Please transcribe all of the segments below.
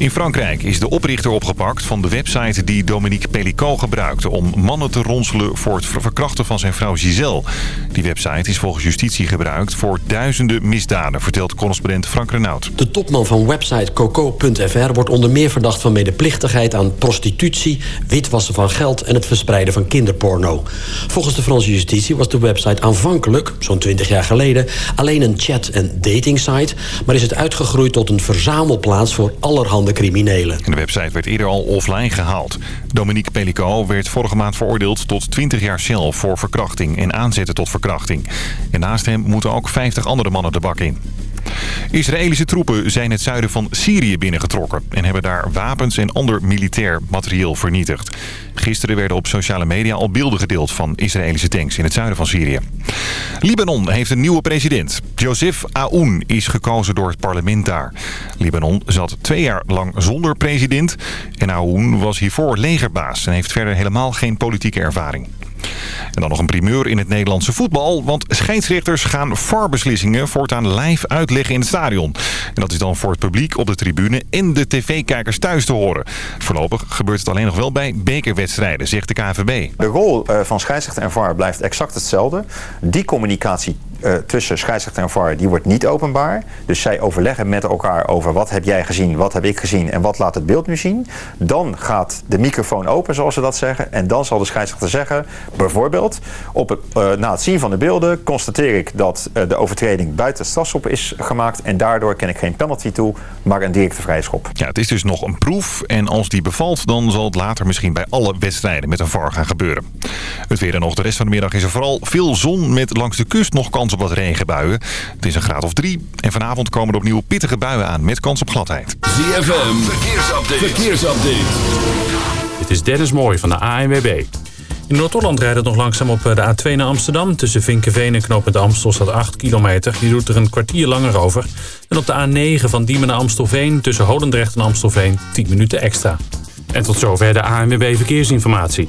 In Frankrijk is de oprichter opgepakt van de website die Dominique Pellicot gebruikte... om mannen te ronselen voor het verkrachten van zijn vrouw Giselle. Die website is volgens justitie gebruikt voor duizenden misdaden... vertelt correspondent Frank Renaud. De topman van website Coco.fr wordt onder meer verdacht van medeplichtigheid aan prostitutie... witwassen van geld en het verspreiden van kinderporno. Volgens de Franse justitie was de website aanvankelijk, zo'n 20 jaar geleden... alleen een chat- en datingsite, maar is het uitgegroeid tot een verzamelplaats voor allerhande criminelen. de website werd eerder al offline gehaald. Dominique Pellicot werd vorige maand veroordeeld tot 20 jaar cel voor verkrachting en aanzetten tot verkrachting. En naast hem moeten ook 50 andere mannen de bak in. Israëlische troepen zijn het zuiden van Syrië binnengetrokken... en hebben daar wapens en ander militair materieel vernietigd. Gisteren werden op sociale media al beelden gedeeld van Israëlische tanks in het zuiden van Syrië. Libanon heeft een nieuwe president. Joseph Aoun is gekozen door het parlement daar. Libanon zat twee jaar lang zonder president. En Aoun was hiervoor legerbaas en heeft verder helemaal geen politieke ervaring. En dan nog een primeur in het Nederlandse voetbal. Want scheidsrechters gaan VAR-beslissingen voortaan live uitleggen in het stadion. En dat is dan voor het publiek op de tribune en de tv-kijkers thuis te horen. Voorlopig gebeurt het alleen nog wel bij bekerwedstrijden, zegt de KNVB. De rol eh, van scheidsrechter en VAR blijft exact hetzelfde. Die communicatie uh, tussen scheidsrechter en VAR die wordt niet openbaar. Dus zij overleggen met elkaar over wat heb jij gezien, wat heb ik gezien en wat laat het beeld nu zien. Dan gaat de microfoon open, zoals ze dat zeggen. En dan zal de scheidsrechter zeggen, bijvoorbeeld, op uh, na het zien van de beelden constateer ik dat uh, de overtreding buiten het strafschop is gemaakt. En daardoor ken ik geen penalty toe, maar een directe vrije schop. Ja, het is dus nog een proef. En als die bevalt, dan zal het later misschien bij alle wedstrijden met een VAR gaan gebeuren. Het weer en nog de rest van de middag is er vooral veel zon met langs de kust nog kans op wat regenbuien. Het is een graad of drie. En vanavond komen er opnieuw pittige buien aan met kans op gladheid. ZFM, verkeersupdate. verkeersupdate. Dit is Dennis Mooij van de ANWB. In Noord-Holland rijdt het nog langzaam op de A2 naar Amsterdam. Tussen Vinkenveen en Knoopend Amstel staat 8 kilometer. Die doet er een kwartier langer over. En op de A9 van Diemen naar Amstelveen... tussen Holendrecht en Amstelveen 10 minuten extra. En tot zover de ANWB Verkeersinformatie.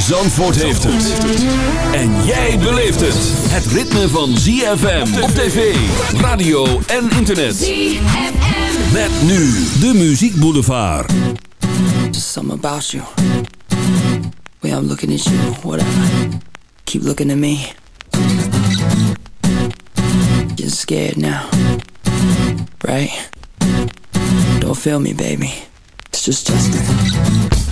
Zandvoort heeft het. En jij beleeft het. Het ritme van ZFM op tv, radio en internet. ZFM. Met nu de Muziek Boulevard. Just something about you. Way I'm looking at you, whatever. Keep looking at me. Getting scared now. Right? Don't feel me, baby. It's just Justin.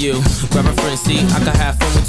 You. Grab a friend, see, I can have fun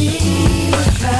Girl, and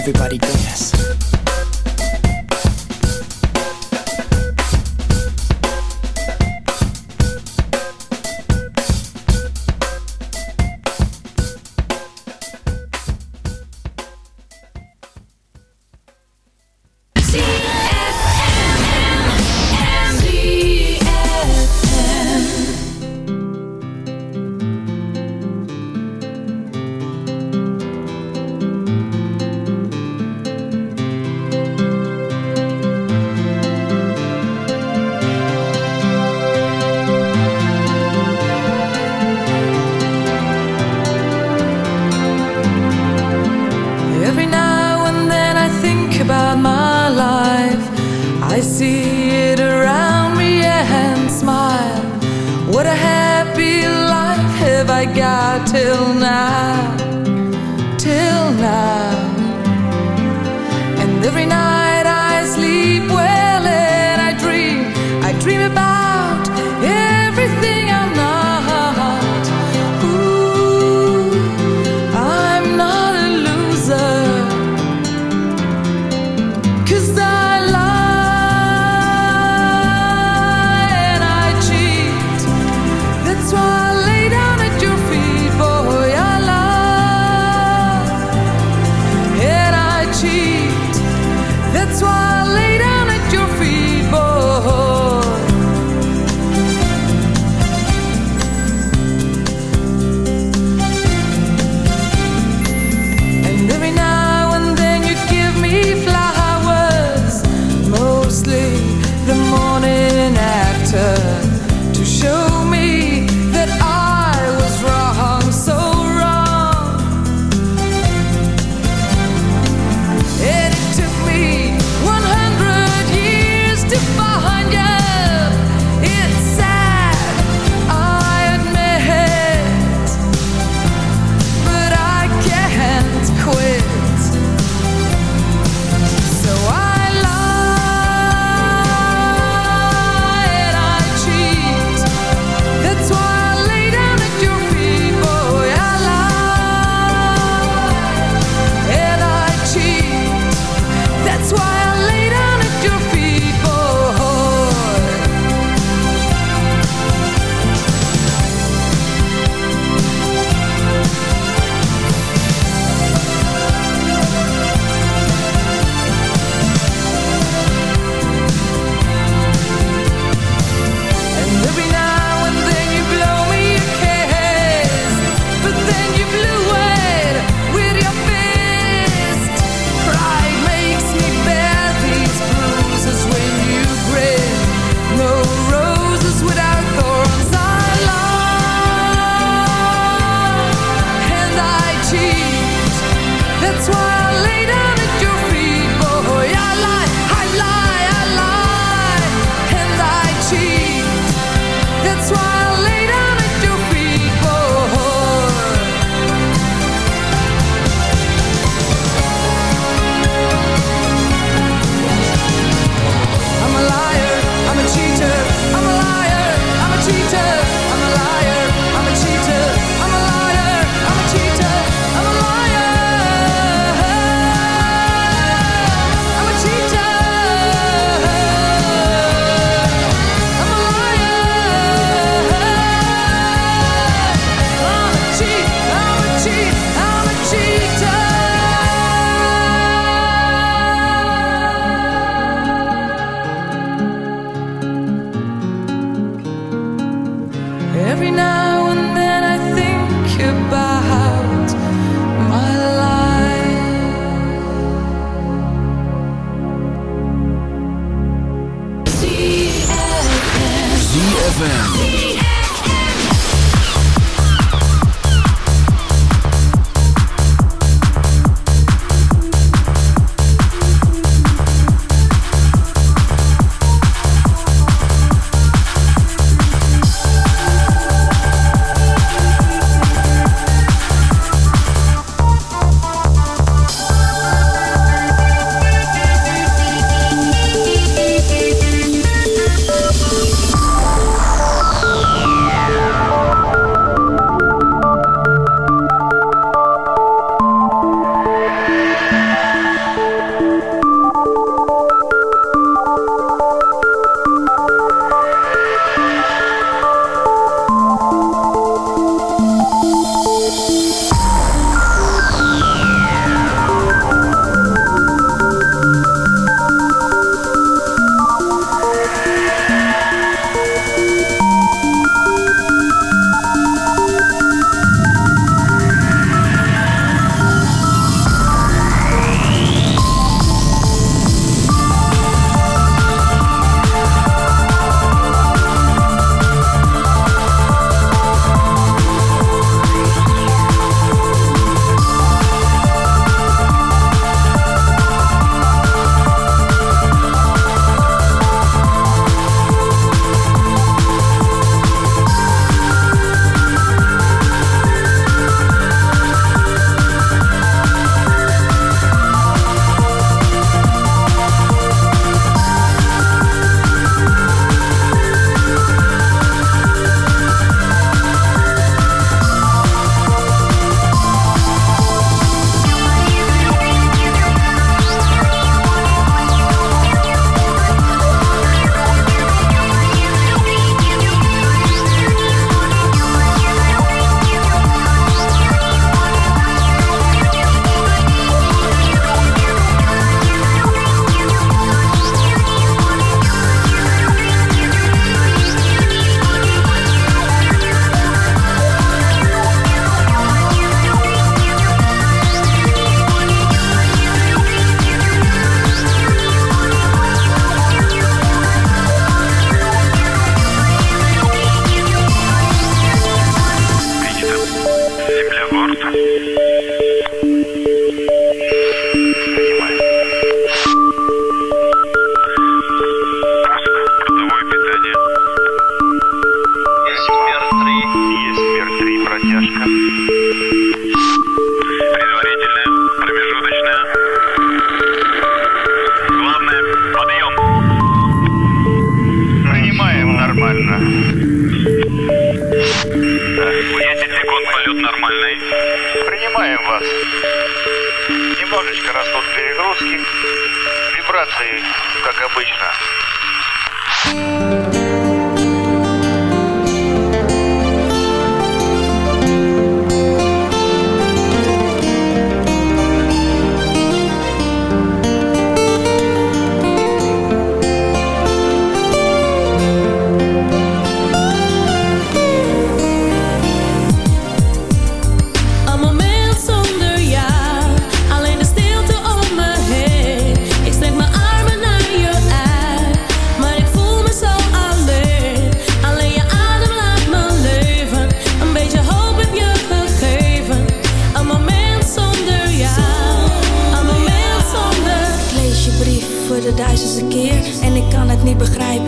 Everybody dance. the morning. Принимаем вас. Немножечко растут перегрузки. Вибрации, как обычно.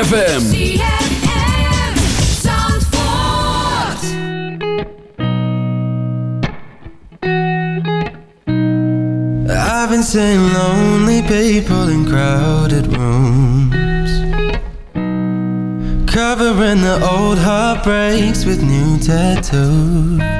ZFM. I've been seeing lonely people in crowded rooms Covering the old heartbreaks with new tattoos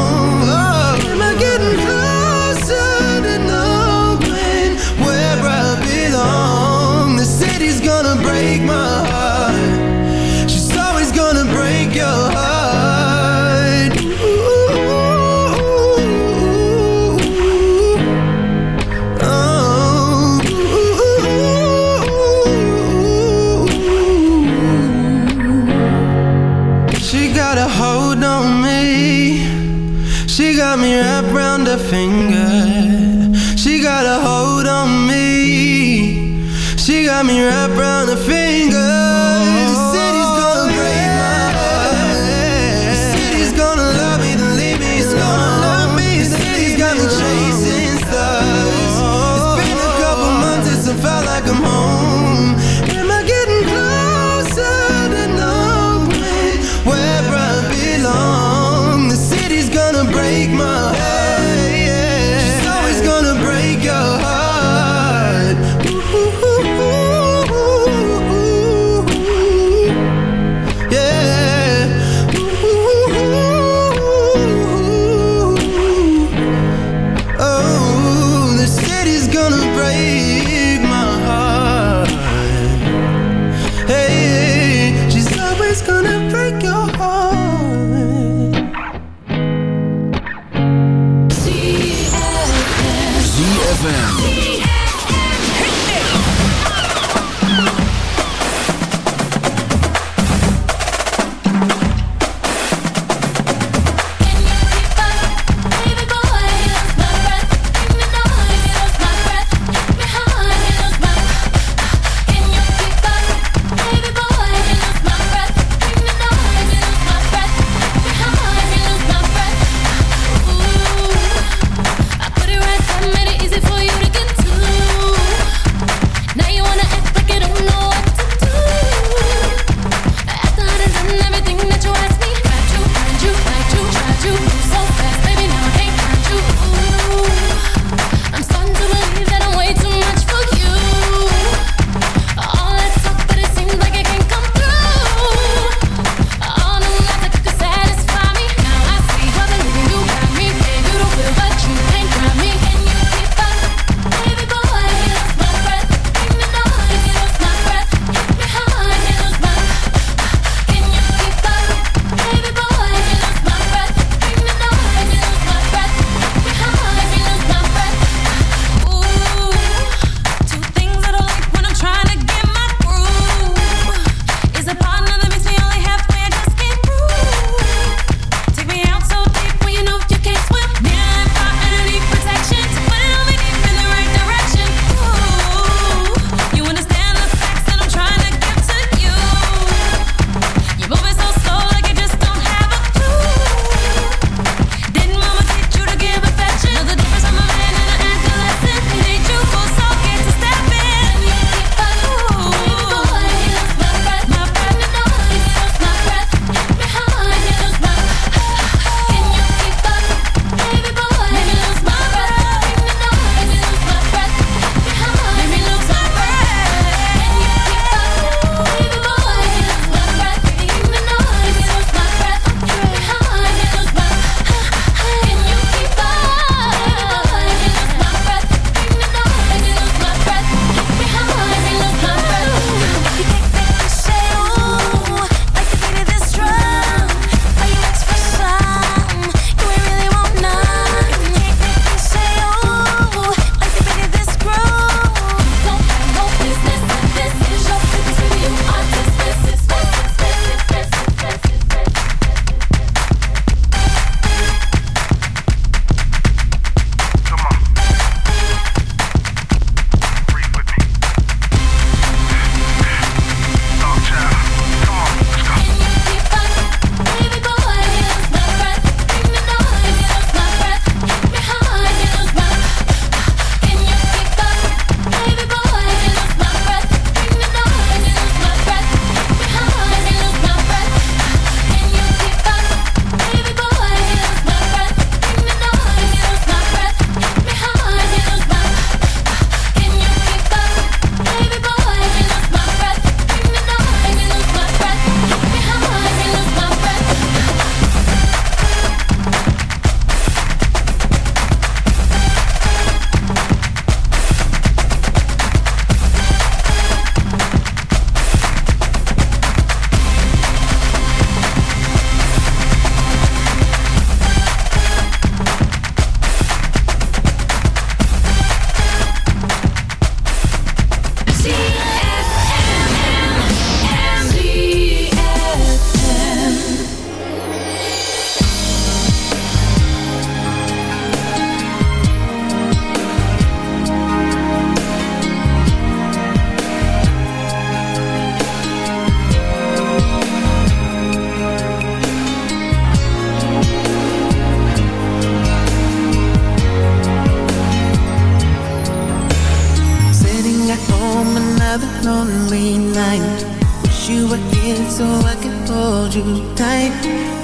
so I can hold you tight.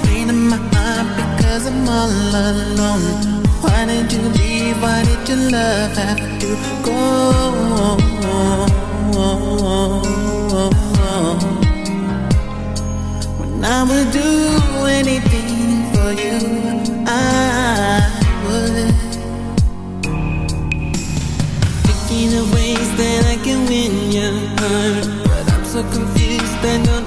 Pain in my heart because I'm all alone. Why did you leave? Why did your love have to go? When I would do anything for you, I would. Thinking of ways that I can win your heart, but I'm so confused, I don't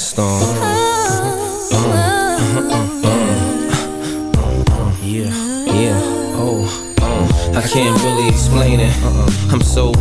Storm. Yeah, oh. I can't really explain it. I'm so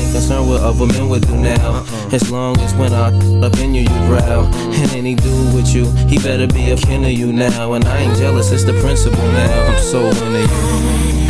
ain't concerned what other men would do now. Uh-uh. As long as when I up in you, you growl. And any dude with you, he better be a kin of you now. And I ain't jealous, it's the principle now. I'm so into you.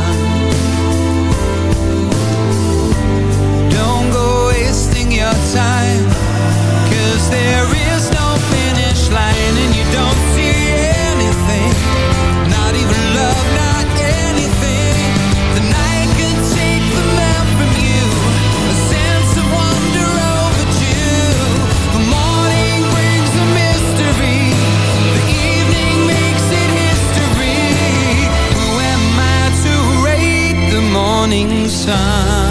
morning sun.